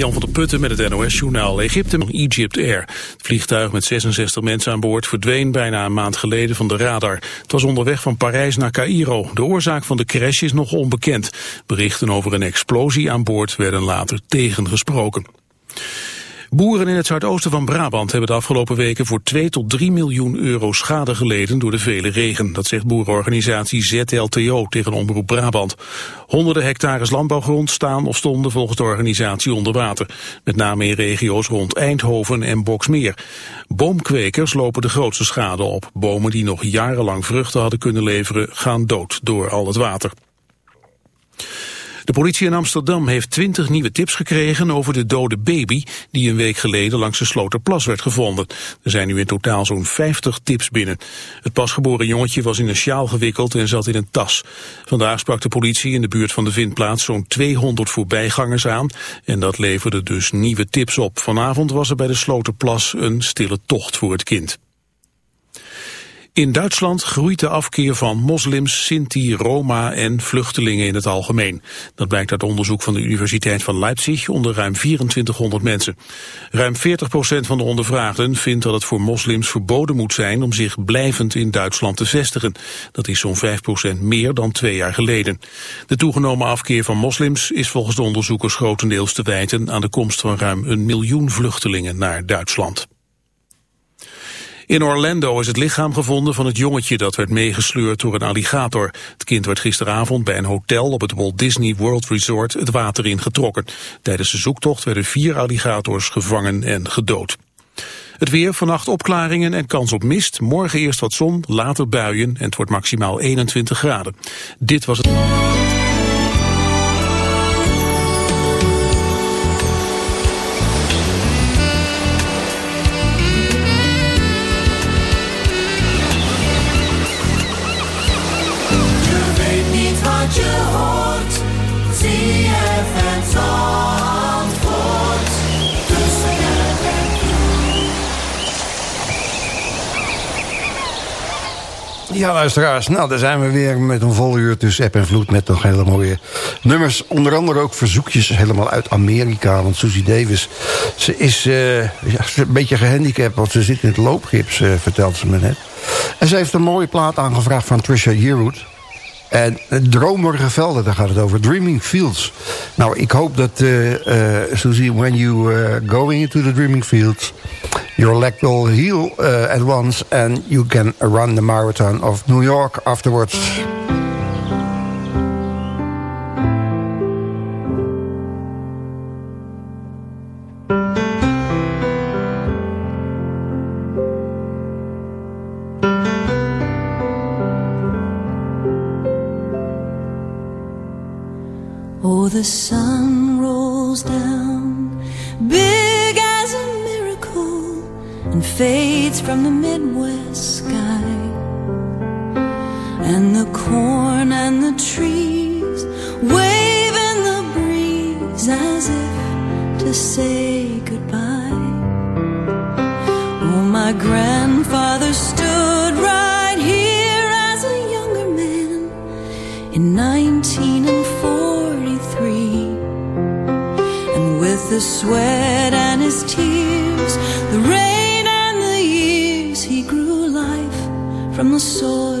Jan van der Putten met het NOS-journaal Egypte Egypt Air. Het vliegtuig met 66 mensen aan boord verdween bijna een maand geleden van de radar. Het was onderweg van Parijs naar Cairo. De oorzaak van de crash is nog onbekend. Berichten over een explosie aan boord werden later tegengesproken. Boeren in het zuidoosten van Brabant hebben de afgelopen weken voor 2 tot 3 miljoen euro schade geleden door de vele regen. Dat zegt boerenorganisatie ZLTO tegen Omroep Brabant. Honderden hectares landbouwgrond staan of stonden volgens de organisatie onder water. Met name in regio's rond Eindhoven en Boksmeer. Boomkwekers lopen de grootste schade op. Bomen die nog jarenlang vruchten hadden kunnen leveren gaan dood door al het water. De politie in Amsterdam heeft twintig nieuwe tips gekregen over de dode baby die een week geleden langs de Sloterplas werd gevonden. Er zijn nu in totaal zo'n 50 tips binnen. Het pasgeboren jongetje was in een sjaal gewikkeld en zat in een tas. Vandaag sprak de politie in de buurt van de vindplaats zo'n 200 voorbijgangers aan en dat leverde dus nieuwe tips op. Vanavond was er bij de Sloterplas een stille tocht voor het kind. In Duitsland groeit de afkeer van moslims, Sinti, Roma en vluchtelingen in het algemeen. Dat blijkt uit onderzoek van de Universiteit van Leipzig onder ruim 2400 mensen. Ruim 40% van de ondervraagden vindt dat het voor moslims verboden moet zijn om zich blijvend in Duitsland te vestigen. Dat is zo'n 5% meer dan twee jaar geleden. De toegenomen afkeer van moslims is volgens de onderzoekers grotendeels te wijten aan de komst van ruim een miljoen vluchtelingen naar Duitsland. In Orlando is het lichaam gevonden van het jongetje dat werd meegesleurd door een alligator. Het kind werd gisteravond bij een hotel op het Walt Disney World Resort het water ingetrokken. Tijdens de zoektocht werden vier alligators gevangen en gedood. Het weer, vannacht opklaringen en kans op mist. Morgen eerst wat zon, later buien en het wordt maximaal 21 graden. Dit was het... Ja, luisteraars, nou, daar zijn we weer met een vol uur tussen app en vloed... met nog hele mooie nummers. Onder andere ook verzoekjes helemaal uit Amerika. Want Susie Davis, ze is uh, ja, een beetje gehandicapt... want ze zit in het loopgips, uh, vertelt ze me net. En ze heeft een mooie plaat aangevraagd van Trisha Yearwood... En dromerige velden, daar gaat het over. Dreaming Fields. Nou, ik hoop dat, uh, uh, Susie, when you uh, going into the Dreaming Fields... your leg will heal at once... and you can run the marathon of New York afterwards. The sun the sweat and his tears the rain and the years he grew life from the soil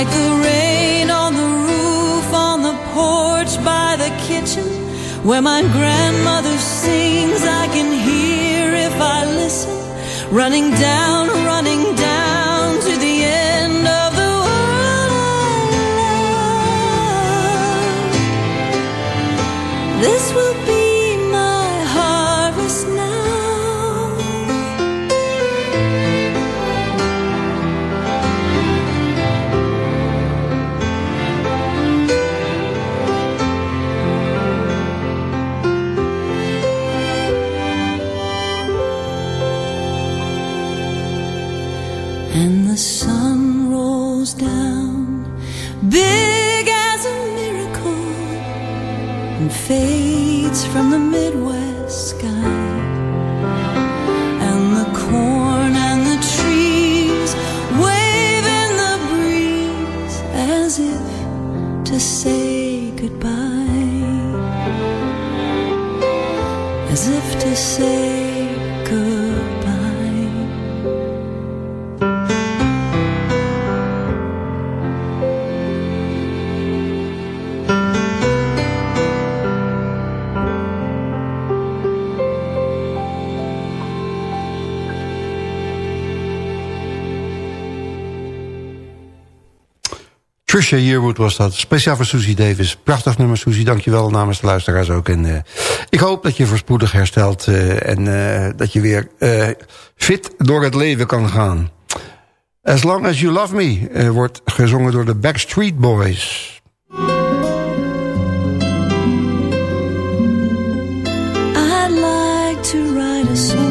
Like the rain on the roof, on the porch, by the kitchen. Where my grandmother sings, I can hear if I listen. Running down, running Yearwood was dat. Speciaal voor Susie Davis. Prachtig nummer, Susie. Dankjewel namens de luisteraars ook. En, eh, ik hoop dat je voorspoedig herstelt. eh, en eh, dat je weer fit door het leven kan gaan. As Long As You Love Me wordt gezongen door de Backstreet Boys. I'd like to write a song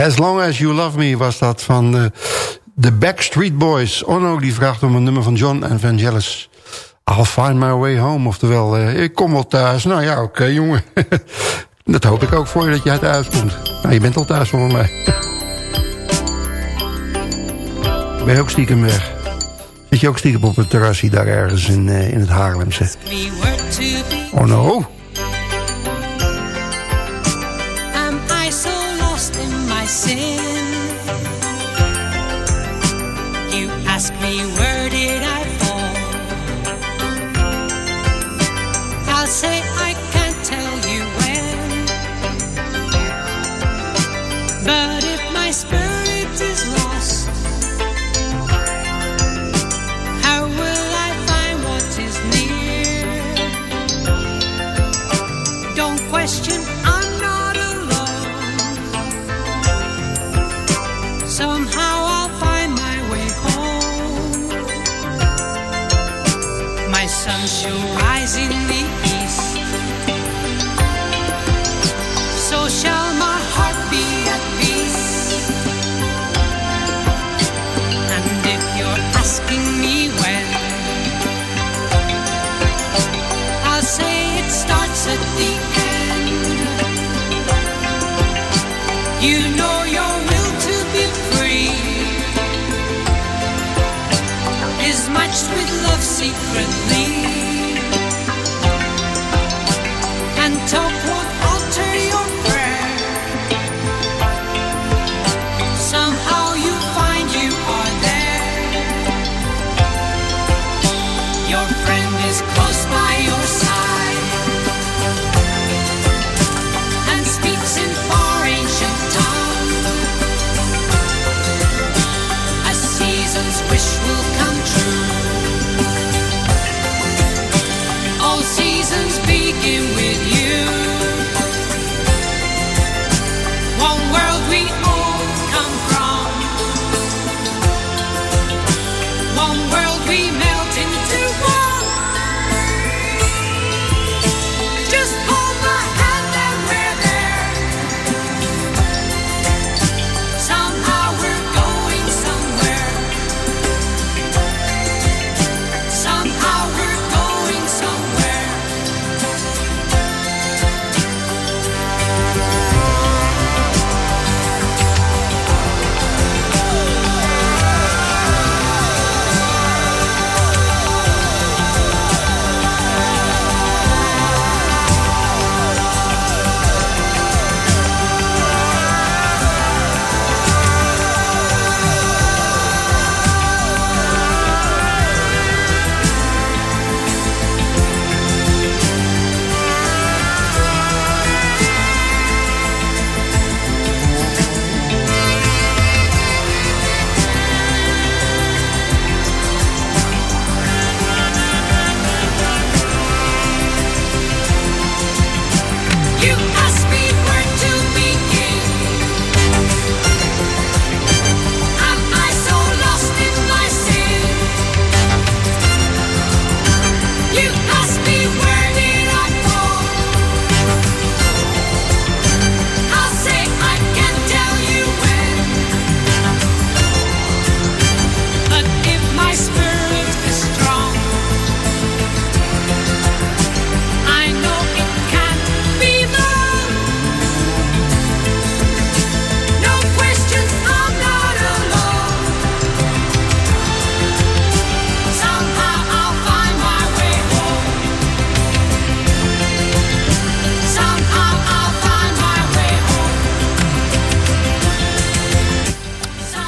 As Long As You Love Me was dat van de, de Backstreet Boys. Onno die vraagt om een nummer van John Evangelis. I'll find my way home. Oftewel, uh, ik kom wel thuis. Nou ja, oké jongen. dat hoop ik ook voor je dat jij thuis komt. Nou, je bent al thuis voor mij. ben je ook stiekem weg? Zit je ook stiekem op het terrasje daar ergens in, uh, in het Haarlemse? Oh no.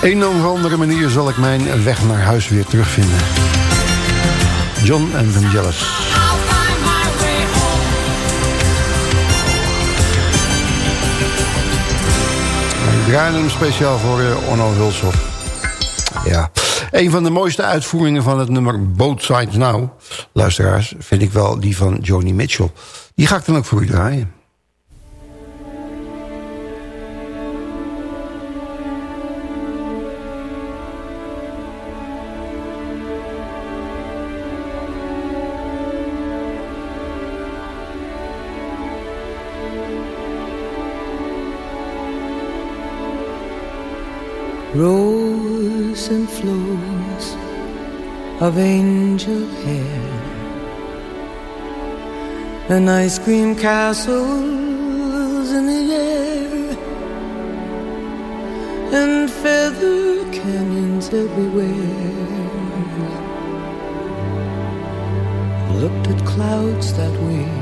Een of andere manier zal ik mijn weg naar huis weer terugvinden. John and Vangelis. Ik draai hem speciaal voor uh, Onno Hulshoff. Ja. Een van de mooiste uitvoeringen van het nummer Both Sides Now... luisteraars, vind ik wel die van Joni Mitchell. Die ga ik dan ook voor u draaien. Rows and flows of angel hair, and ice cream castles in the air, and feather canyons everywhere. Looked at clouds that way.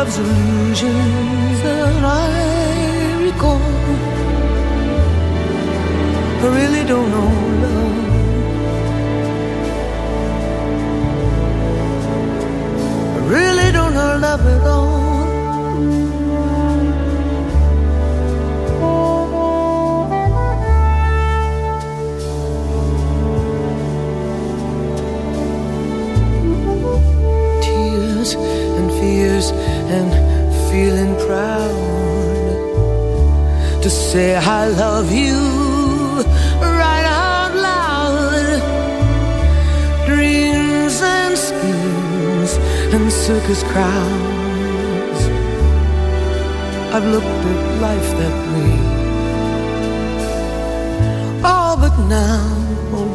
love's illusions that I recall. I really don't know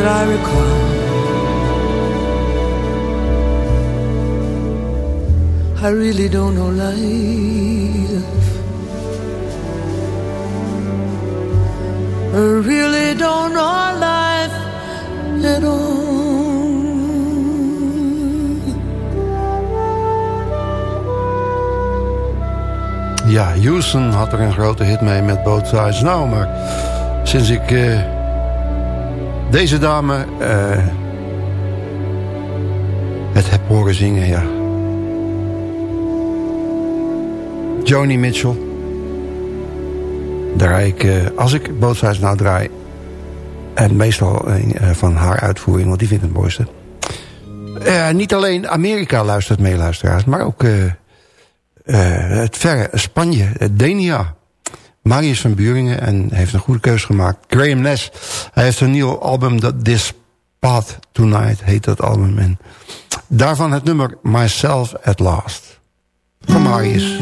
that I recall. I really don't know life. I really don't know life at all. Ja, Houston had er een grote hit mee met Both Sides Now. Maar sinds ik uh, deze dame uh, het heb horen zingen, ja. Joni Mitchell. Draai ik, uh, als ik Both Sides Now draai... en meestal van haar uitvoering, want die vind ik het mooiste... niet alleen Amerika luistert mee, luisteraars... maar ook het verre Spanje, Denia. Marius van Buringen en heeft een goede keuze gemaakt. Graham Ness, hij heeft een nieuw album, dat This Path Tonight heet dat album. En daarvan het nummer Myself at Last. Van Marius.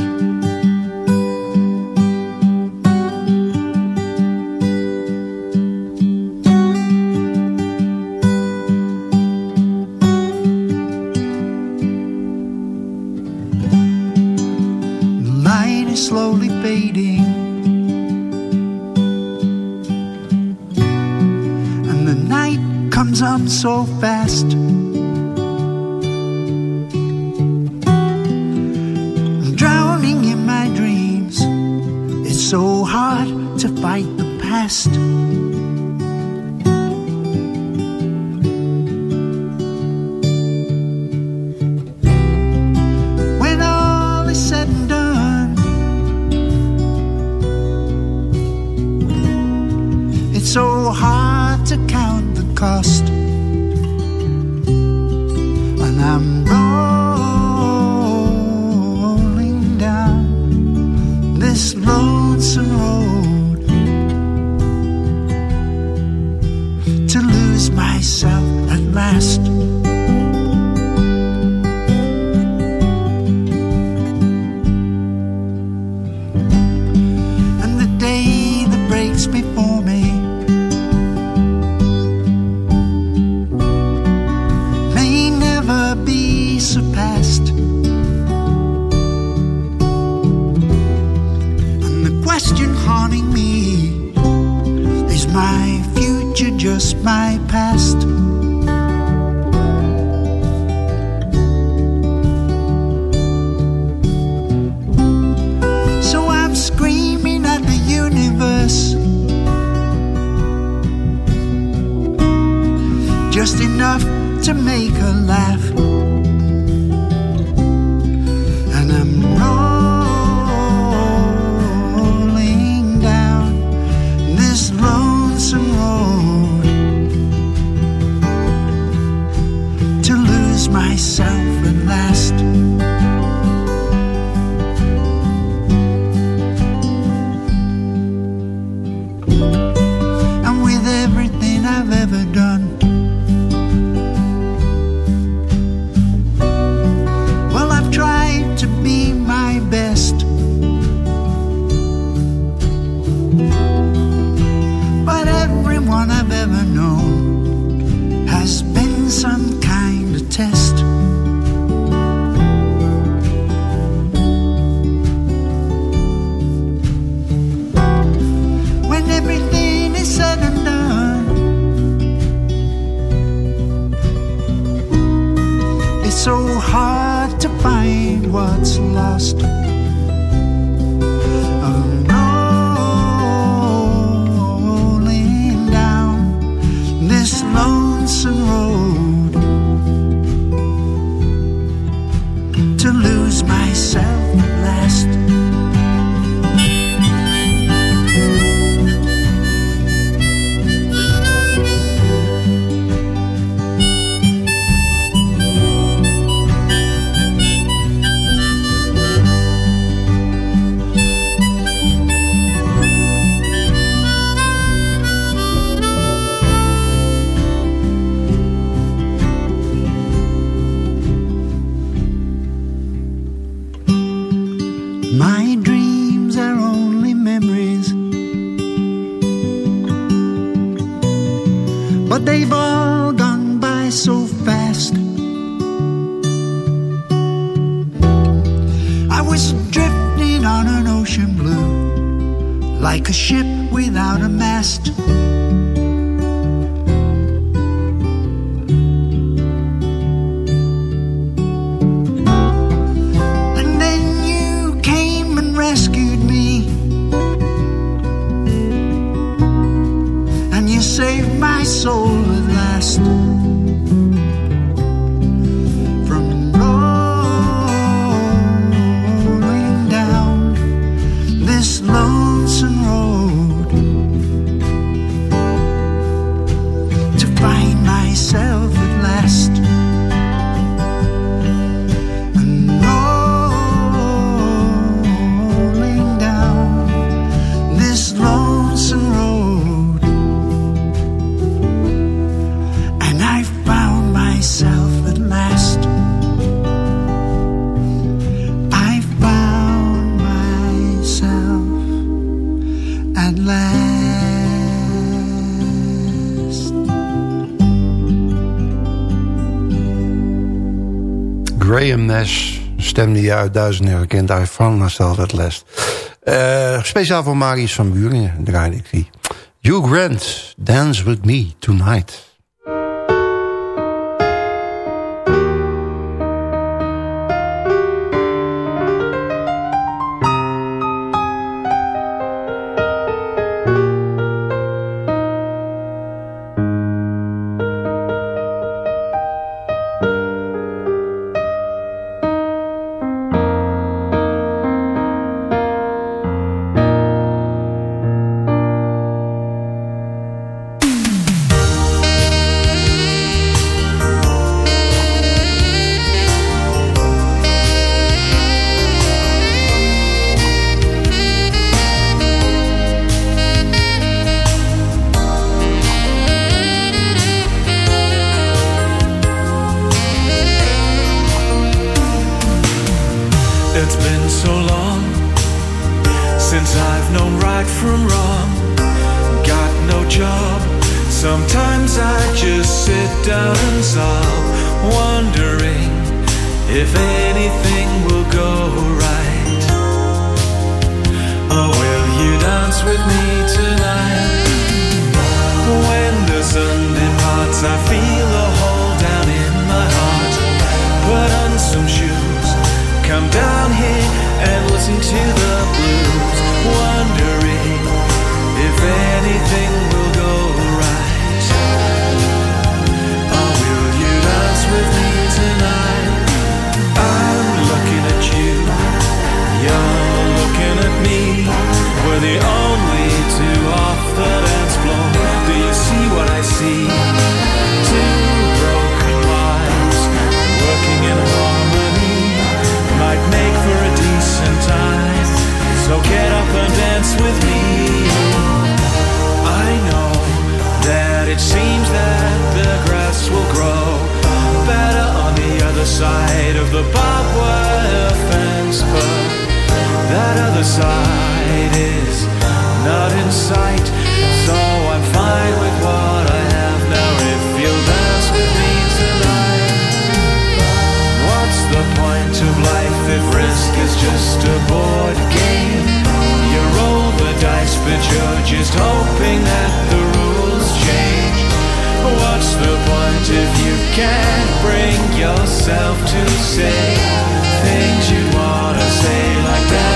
Cost. Rescue Stem die je uit duizenden herkent. I found myself at last. Uh, speciaal voor Marius van Buringen draaide ik die. Hugh Grant, Dance With Me Tonight. right from wrong. Got no job. Sometimes I just sit down and sob, wondering if anything will go right. Oh, will you dance with me tonight? When the sun departs, I feel. So get up and dance with me. I know that it seems that the grass will grow better on the other side of the barbed wire fence, but that other side is not in sight. So I'm fine with what I have now if you'll dance with me tonight. What's the point of life if risk is just a bore? that you're just hoping that the rules change. What's the point if you can't bring yourself to say things you wanna say like that?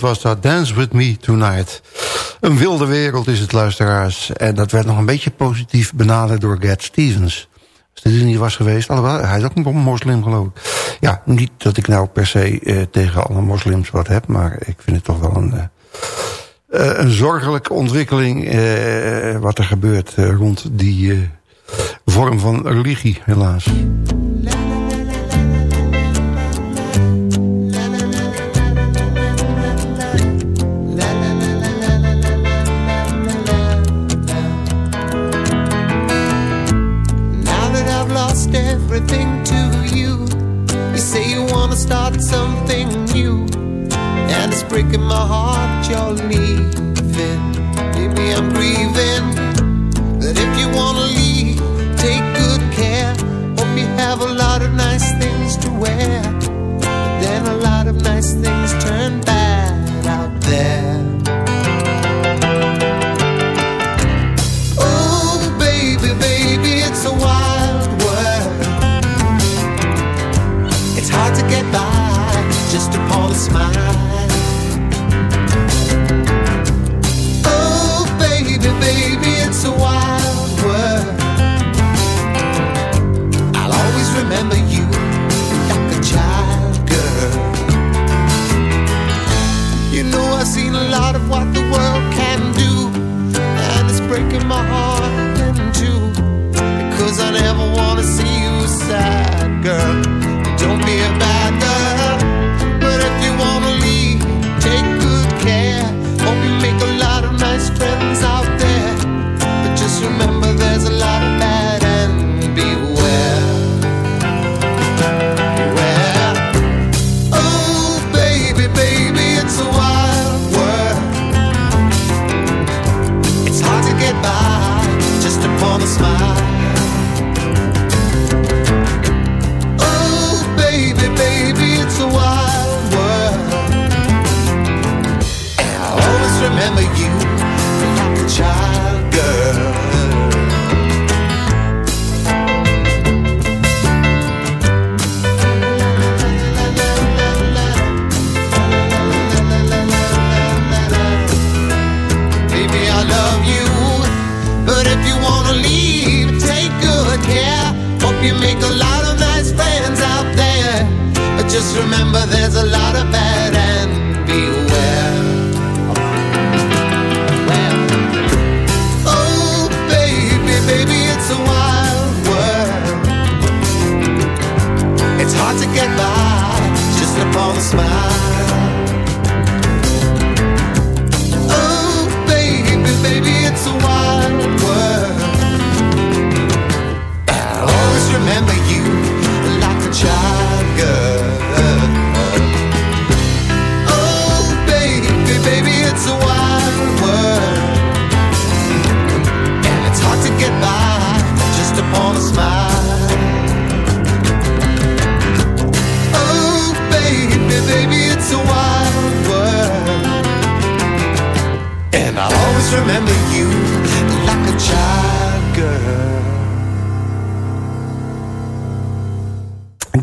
Was dat Dance With Me Tonight. Een wilde wereld is het, luisteraars. En dat werd nog een beetje positief benaderd door Gad Stevens. Als dit niet was geweest, hij is ook een moslim geloof ik. Ja, niet dat ik nou per se eh, tegen alle moslims wat heb... maar ik vind het toch wel een, uh, een zorgelijke ontwikkeling... Uh, wat er gebeurt rond die vorm van religie, helaas. Breaking my heart you're leaving. Maybe I'm grieving. But if you wanna leave, take good care. Hope you have a lot of nice things to wear. But then a lot of nice things turn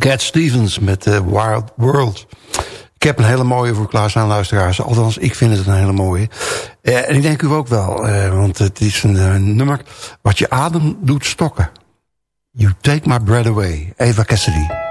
Cat Stevens met The Wild World. Ik heb een hele mooie voor klaarstaan luisteraars. Althans, ik vind het een hele mooie. Eh, en ik denk u ook wel, eh, want het is eh, een nummer... wat je adem doet stokken. You Take My Breath Away, Eva Cassidy.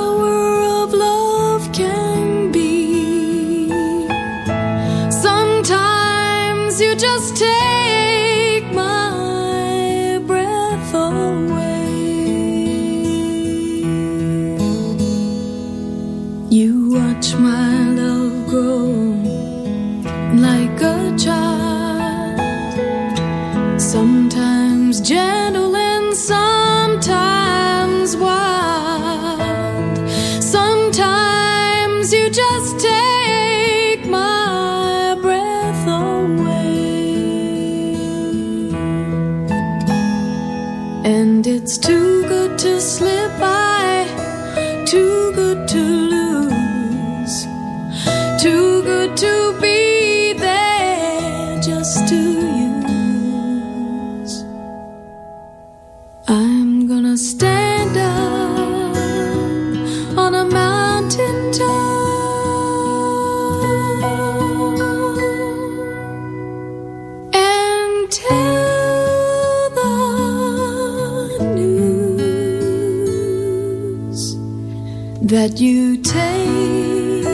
that you take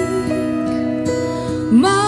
my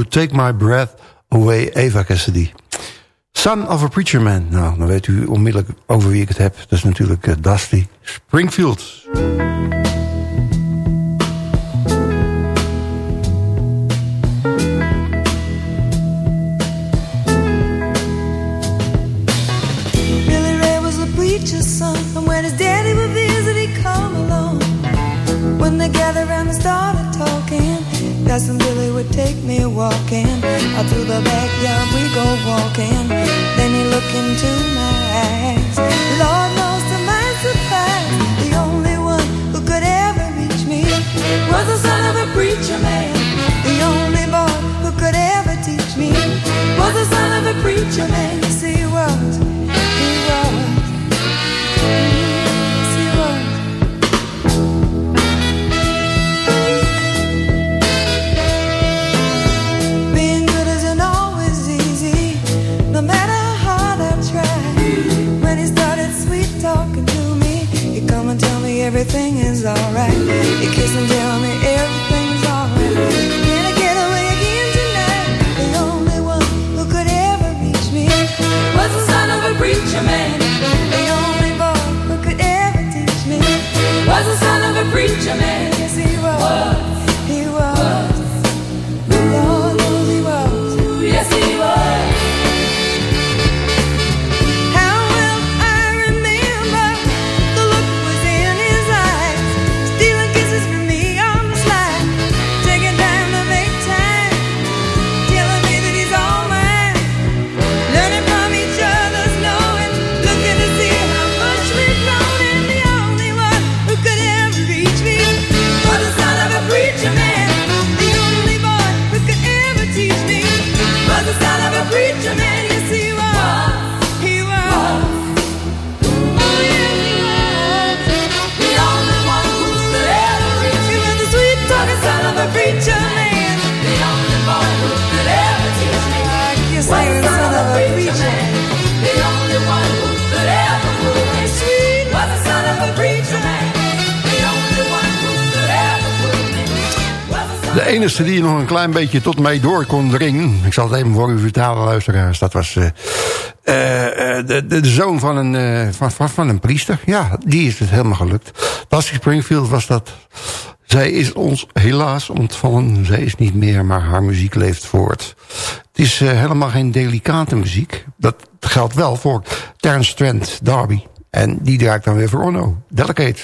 You Take My Breath Away, Eva Cassidy. Son of a Preacher Man. Nou, dan weet u onmiddellijk over wie ik het heb. Dat is natuurlijk eh, Dusty Springfield. klein beetje tot mij door kon dringen. Ik zal het even voor u vertalen, luisteraars. Dat was uh, uh, de, de, zoon van een, uh, van, van, een priester. Ja, die is het helemaal gelukt. Lassie Springfield was dat. Zij is ons helaas ontvallen. Zij is niet meer, maar haar muziek leeft voort. Het is helemaal geen delicate muziek. Dat geldt wel voor Terence Trent Darby. En die draait dan weer voor Onno. Delicate.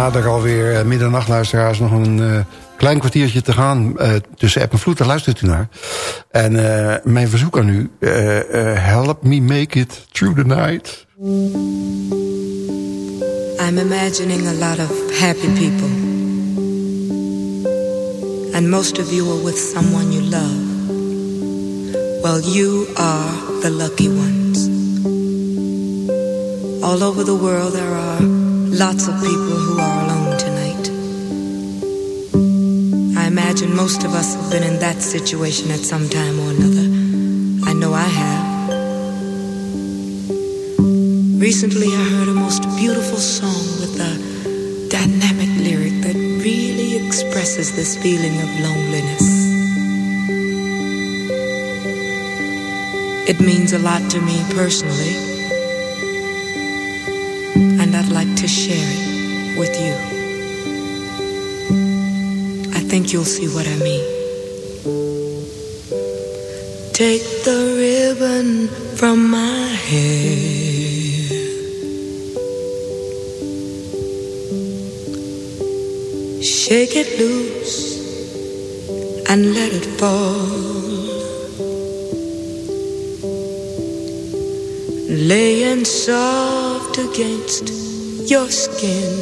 We naderen alweer uh, middernacht, luisteraars. Nog een uh, klein kwartiertje te gaan uh, tussen app en vloed. Daar luistert u naar. En mijn verzoek aan u. help me make it through the night. I'm imagining a lot of happy people. And most of you are with someone you love. Well, you are the lucky ones. All over the world there are lots of people who are alone tonight. I imagine most of us have been in that situation at some time or another. I know I have. Recently I heard a most beautiful song with a dynamic lyric that really expresses this feeling of loneliness. It means a lot to me personally, to share it with you. I think you'll see what I mean. Take the ribbon from my hair. Shake it loose and let it fall. laying soft against your skin.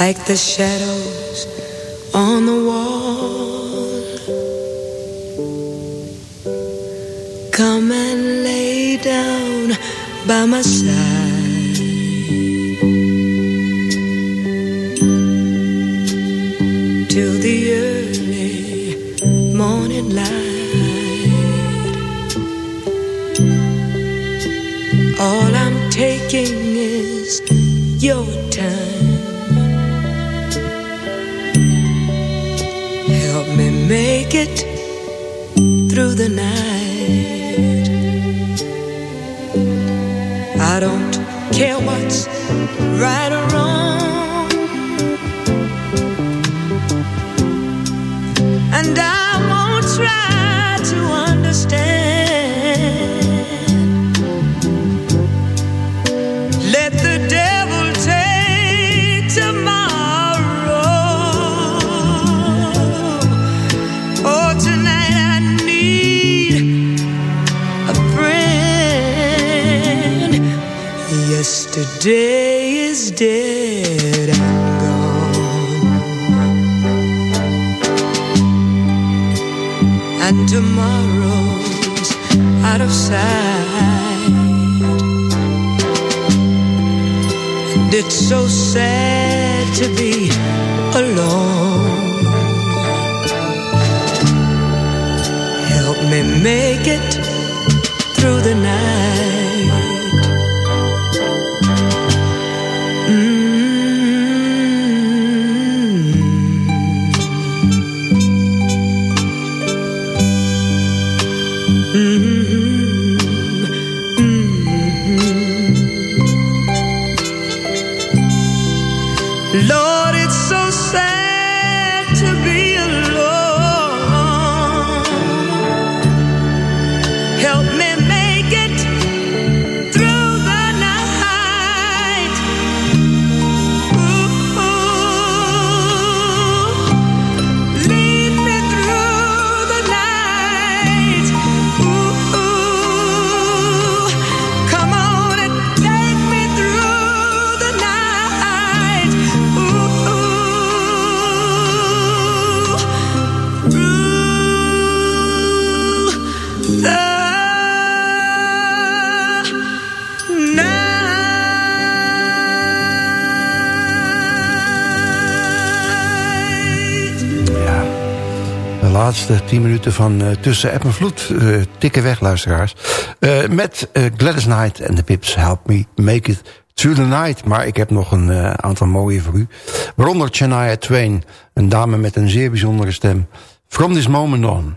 Like the shadows on the wall. Come and lay down by my side. Till the early morning light. All I'm taking is your time. Help me make it through the night. Yesterday is dead and gone, and tomorrow's out of sight. And it's so sad to be alone. Help me make it laatste 10 minuten van uh, Tussen App en Vloed. Uh, tikken weg, luisteraars. Uh, met Gladys Knight en de Pips Help Me Make It Through the Night. Maar ik heb nog een aantal mooie voor u. Waaronder Shania Twain. Een dame met een zeer bijzondere stem. From this moment on.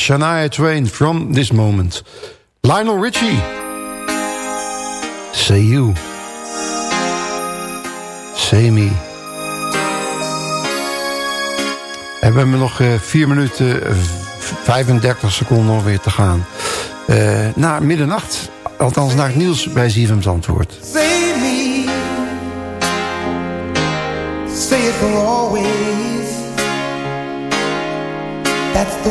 Shania Twain, From This Moment. Lionel Richie. Say you. Say me. En we hebben nog eh, 4 minuten eh, 35 seconden alweer te gaan. Uh, na middernacht, althans naar het nieuws bij Zivem's Antwoord. Say me. Say it for always.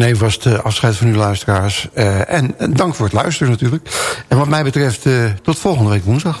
neem vast eh, afscheid van uw luisteraars. Eh, en eh, dank voor het luisteren natuurlijk. En wat mij betreft, tot volgende week woensdag.